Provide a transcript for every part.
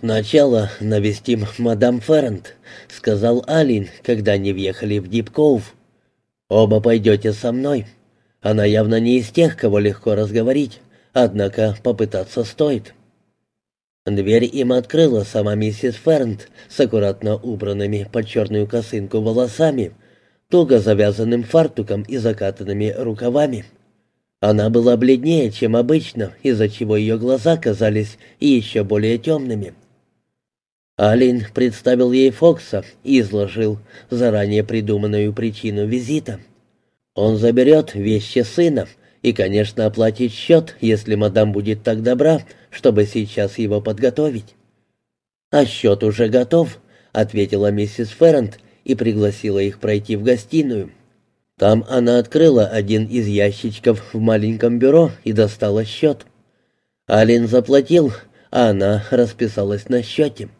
«Сначала навестим мадам Феррент», — сказал Алин, когда они въехали в Дипкоув. «Оба пойдете со мной. Она явно не из тех, кого легко разговорить, однако попытаться стоит». Дверь им открыла сама миссис Фернт с аккуратно убранными под черную косынку волосами, туго завязанным фартуком и закатанными рукавами. Она была бледнее, чем обычно, из-за чего ее глаза казались еще более темными. Алин представил ей Фокса и изложил заранее придуманную причину визита. Он заберет вещи сына и, конечно, оплатит счет, если мадам будет так добра, чтобы сейчас его подготовить. «А счет уже готов», — ответила миссис Феррент и пригласила их пройти в гостиную. Там она открыла один из ящичков в маленьком бюро и достала счет. Алин заплатил, а она расписалась на счете.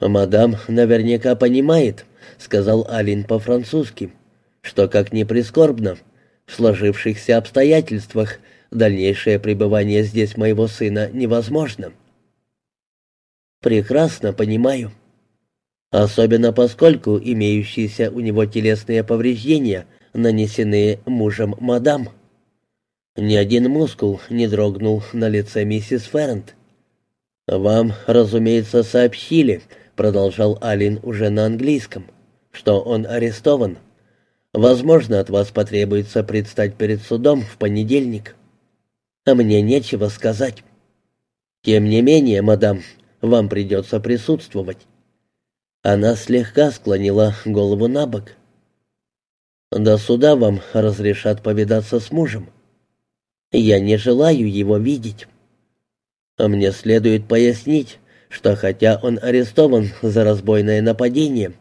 «Мадам наверняка понимает», — сказал Алин по-французски, «что, как ни прискорбно, в сложившихся обстоятельствах дальнейшее пребывание здесь моего сына невозможно». «Прекрасно понимаю. Особенно поскольку имеющиеся у него телесные повреждения нанесены мужем мадам». Ни один мускул не дрогнул на лице миссис Феррент. «Вам, разумеется, сообщили», продолжал Алин уже на английском, что он арестован. Возможно, от вас потребуется предстать перед судом в понедельник. А мне нечего сказать. Тем не менее, мадам, вам придется присутствовать. Она слегка склонила голову на бок. До суда вам разрешат повидаться с мужем. Я не желаю его видеть. А мне следует пояснить, что хотя он арестован за разбойное нападение,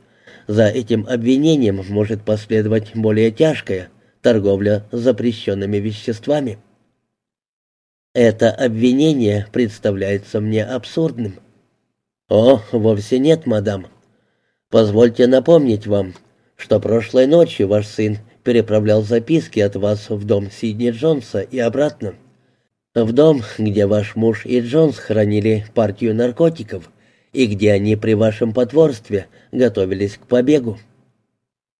за этим обвинением может последовать более тяжкая торговля запрещенными веществами. Это обвинение представляется мне абсурдным. О, вовсе нет, мадам. Позвольте напомнить вам, что прошлой ночью ваш сын переправлял записки от вас в дом Сидни Джонса и обратно в дом, где ваш муж и Джонс хранили партию наркотиков и где они при вашем потворстве готовились к побегу.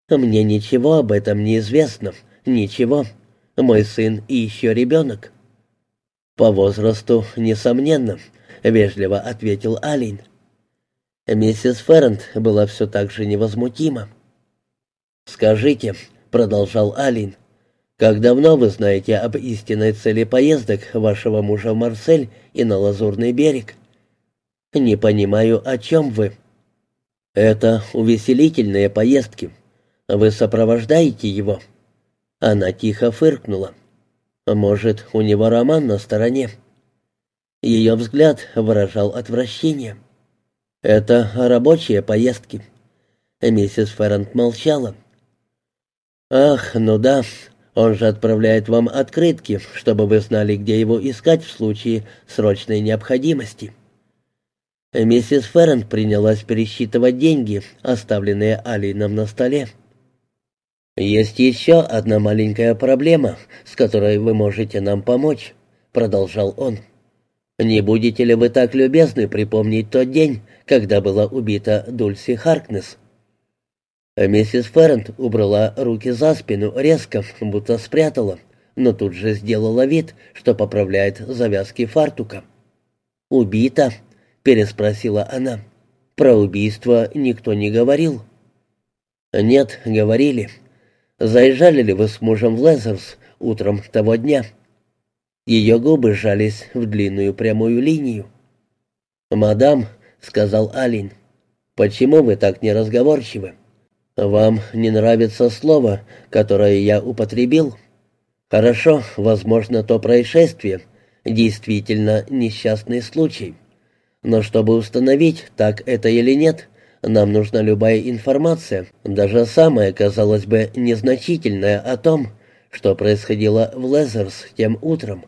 Мне ничего об этом не известно, ничего. Мой сын и еще ребенок. По возрасту, несомненно, вежливо ответил Алин. Миссис Феррент была все так же невозмутима. «Скажите», — продолжал Алин, — как давно вы знаете об истинной цели поездок вашего мужа в Марсель и на Лазурный берег? Не понимаю, о чем вы. Это увеселительные поездки. Вы сопровождаете его? Она тихо фыркнула. Может, у него роман на стороне? Ее взгляд выражал отвращение. Это рабочие поездки. Миссис Феррент молчала. «Ах, ну да, он же отправляет вам открытки, чтобы вы знали, где его искать в случае срочной необходимости». Миссис Феррент принялась пересчитывать деньги, оставленные Алином на столе. «Есть еще одна маленькая проблема, с которой вы можете нам помочь», — продолжал он. «Не будете ли вы так любезны припомнить тот день, когда была убита Дульси Харкнес?» Миссис Феррент убрала руки за спину резко, будто спрятала, но тут же сделала вид, что поправляет завязки фартука. «Убита?» — переспросила она. «Про убийство никто не говорил». «Нет, говорили. Заезжали ли вы с мужем в Лезерс утром того дня?» Ее губы сжались в длинную прямую линию. «Мадам», — сказал Алин, — «почему вы так неразговорчивы?» «Вам не нравится слово, которое я употребил?» «Хорошо, возможно, то происшествие действительно несчастный случай. Но чтобы установить, так это или нет, нам нужна любая информация, даже самая, казалось бы, незначительная о том, что происходило в Лезерс тем утром.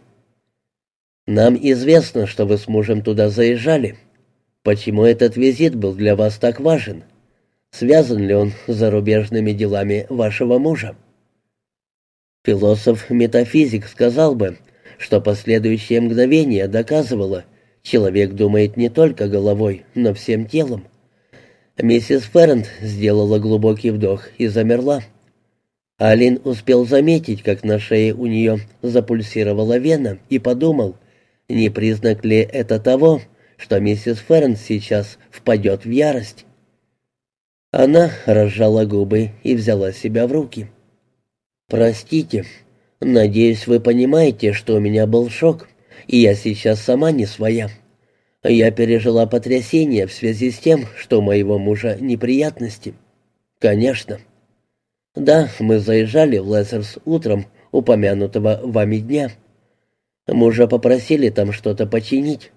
Нам известно, что вы с мужем туда заезжали. Почему этот визит был для вас так важен?» Связан ли он с зарубежными делами вашего мужа? Философ-метафизик сказал бы, что последующее мгновение доказывало, Человек думает не только головой, но всем телом. Миссис Феррент сделала глубокий вдох и замерла. Алин успел заметить, как на шее у нее запульсировала вена, и подумал, не признак ли это того, что миссис Феррент сейчас впадет в ярость. Она разжала губы и взяла себя в руки. «Простите, надеюсь, вы понимаете, что у меня был шок, и я сейчас сама не своя. Я пережила потрясение в связи с тем, что у моего мужа неприятности. Конечно. Да, мы заезжали в Лезерс утром упомянутого вами дня. Мужа попросили там что-то починить.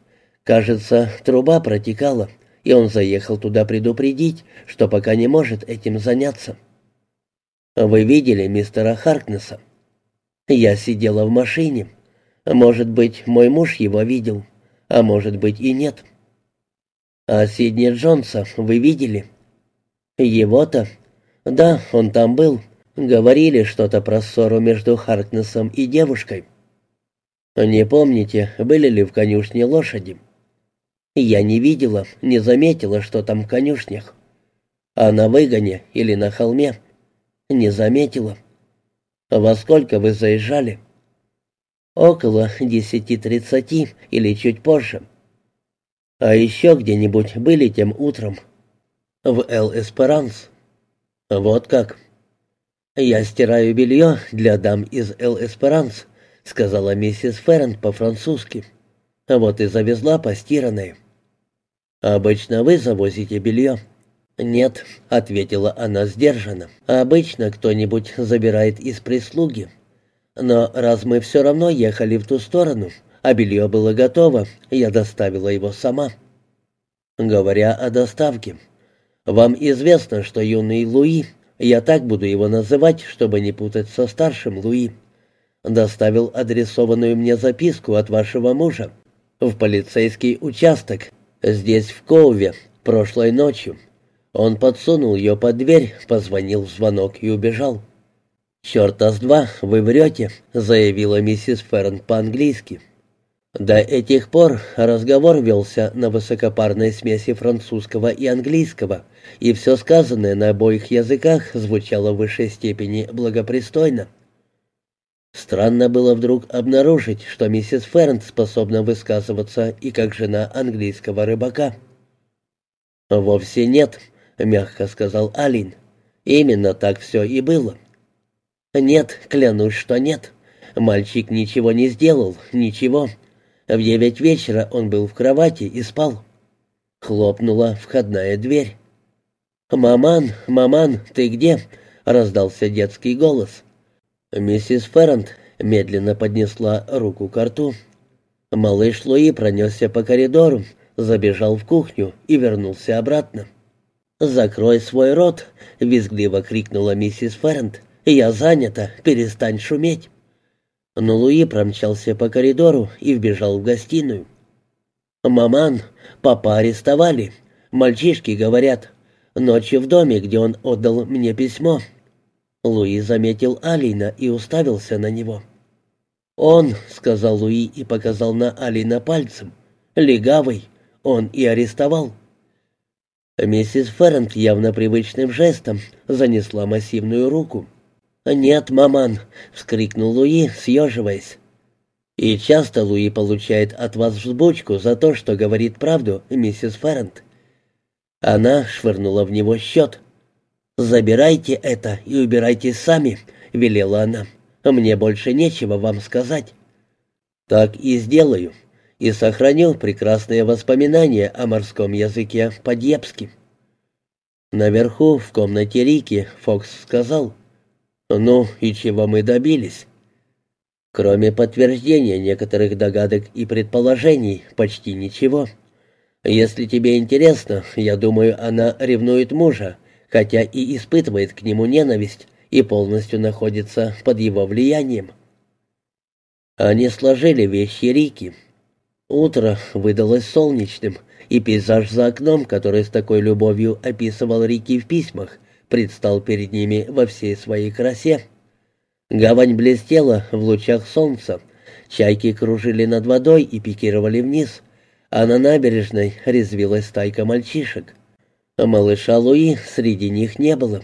Кажется, труба протекала, и он заехал туда предупредить, что пока не может этим заняться. Вы видели мистера Харкнесса? Я сидела в машине. Может быть, мой муж его видел а может быть и нет. А Сидни Джонса вы видели? Его-то? Да, он там был. Говорили что-то про ссору между Харкнесом и девушкой. Не помните, были ли в конюшне лошади? Я не видела, не заметила, что там в конюшнях. А на выгоне или на холме? Не заметила. Во сколько вы заезжали? — Около десяти тридцати или чуть позже. А еще где-нибудь были тем утром? В Эл-Эсперанс. Вот как. Я стираю белье для дам из Эл-Эсперанс, сказала миссис Феррент по-французски. Вот и завезла постиранное. Обычно вы завозите белье. «Нет», — ответила она сдержанно. «Обычно кто-нибудь забирает из прислуги. Но раз мы все равно ехали в ту сторону, а белье было готово, я доставила его сама. Говоря о доставке, вам известно, что юный Луи, я так буду его называть, чтобы не путать со старшим Луи, доставил адресованную мне записку от вашего мужа в полицейский участок здесь, в Коуве, прошлой ночью. Он подсунул ее под дверь, позвонил в звонок и убежал. «Черта с два, вы врете», — заявила миссис Ферн по-английски. До этих пор разговор велся на высокопарной смеси французского и английского, и все сказанное на обоих языках звучало в высшей степени благопристойно. Странно было вдруг обнаружить, что миссис Ферн способна высказываться и как жена английского рыбака. «Вовсе нет», — мягко сказал Алин. «Именно так все и было. «Нет, клянусь, что нет. Мальчик ничего не сделал, ничего. В девять вечера он был в кровати и спал». Хлопнула входная дверь. «Маман, маман, ты где?» — раздался детский голос. Миссис Феррант медленно поднесла руку к рту. Малыш Луи пронесся по коридору, забежал в кухню и вернулся обратно. «Закрой свой рот!» — визгливо крикнула миссис Феррант. «Я занята, перестань шуметь». Но Луи промчался по коридору и вбежал в гостиную. «Маман, папа арестовали. Мальчишки говорят. Ночью в доме, где он отдал мне письмо». Луи заметил Алина и уставился на него. «Он», — сказал Луи и показал на Алина пальцем, — «легавый. Он и арестовал». Миссис Феррент явно привычным жестом занесла массивную руку. «Нет, маман!» — вскрикнул Луи, съеживаясь. «И часто Луи получает от вас взбучку за то, что говорит правду, миссис Феррент». Она швырнула в него счет. «Забирайте это и убирайтесь сами», — велела она. «Мне больше нечего вам сказать». «Так и сделаю, и сохраню прекрасные воспоминания о морском языке по-дьепски». Наверху, в комнате Рики, Фокс сказал — ну, и чего мы добились? Кроме подтверждения некоторых догадок и предположений, почти ничего. Если тебе интересно, я думаю, она ревнует мужа, хотя и испытывает к нему ненависть и полностью находится под его влиянием. Они сложили вещи Рики. Утро выдалось солнечным, и пейзаж за окном, который с такой любовью описывал Рики в письмах, предстал перед ними во всей своей красе. Гавань блестела в лучах солнца, чайки кружили над водой и пикировали вниз, а на набережной резвилась стайка мальчишек. Малыша Луи среди них не было.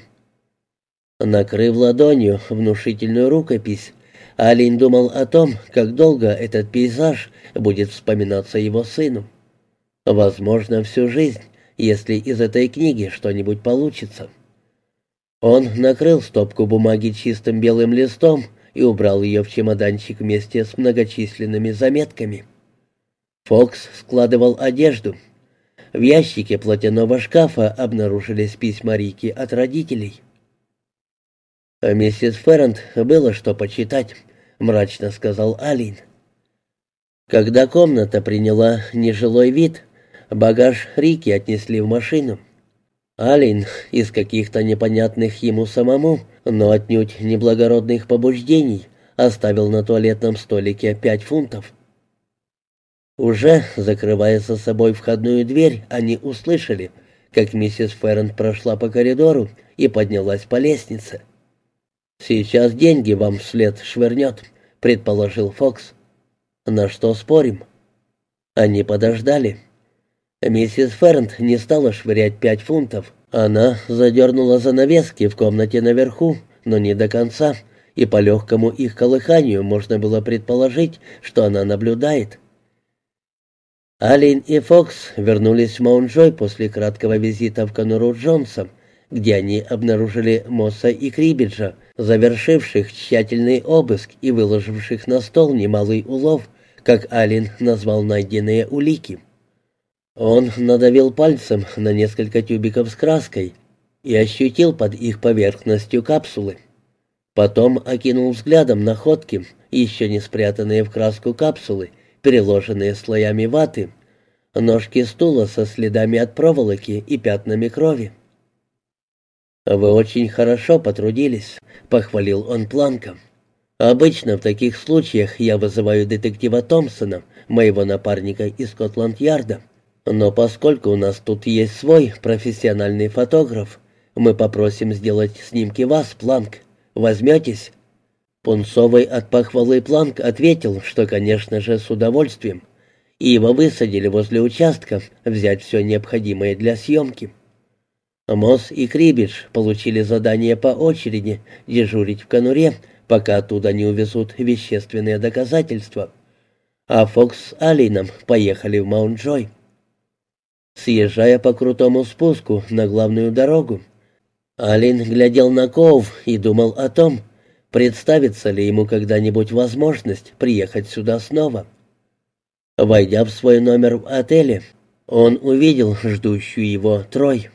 Накрыв ладонью внушительную рукопись, Алин думал о том, как долго этот пейзаж будет вспоминаться его сыну. Возможно, всю жизнь, если из этой книги что-нибудь получится. Он накрыл стопку бумаги чистым белым листом и убрал ее в чемоданчик вместе с многочисленными заметками. Фокс складывал одежду. В ящике платяного шкафа обнаружились письма Рики от родителей. А миссис Феррент было что почитать. — мрачно сказал Алин. Когда комната приняла нежилой вид, багаж Рики отнесли в машину. Алин из каких-то непонятных ему самому, но отнюдь неблагородных побуждений оставил на туалетном столике пять фунтов. Уже закрывая за собой входную дверь, они услышали, как миссис Феррент прошла по коридору и поднялась по лестнице. «Сейчас деньги вам вслед швырнет», — предположил Фокс. «На что спорим?» Они подождали. Миссис Фернт не стала швырять пять фунтов. Она задернула занавески в комнате наверху, но не до конца, и по легкому их колыханию можно было предположить, что она наблюдает. Алин и Фокс вернулись в Маунт-Джой после краткого визита в конуру Джонса, где они обнаружили Мосса и Крибиджа, завершивших тщательный обыск и выложивших на стол немалый улов, как Алин назвал найденные улики. Он надавил пальцем на несколько тюбиков с краской и ощутил под их поверхностью капсулы. Потом окинул взглядом находки, еще не спрятанные в краску капсулы, переложенные слоями ваты, ножки стула со следами от проволоки и пятнами крови. «Вы очень хорошо потрудились», — похвалил он Планка. «Обычно в таких случаях я вызываю детектива Томпсона, моего напарника из Скотланд-Ярда. Но поскольку у нас тут есть свой профессиональный фотограф, мы попросим сделать снимки вас, Планк. Возьметесь?» Пунцовый от похвалы Планк ответил, что, конечно же, с удовольствием. И его высадили возле участка взять все необходимое для съемки. Мосс и Крибидж получили задание по очереди дежурить в конуре, пока оттуда не увезут вещественные доказательства. А Фокс с Алином поехали в Маунт-Джой. Съезжая по крутому спуску на главную дорогу, Алин глядел на Ков и думал о том, представится ли ему когда-нибудь возможность приехать сюда снова. Войдя в свой номер в отеле, он увидел ждущую его Трой.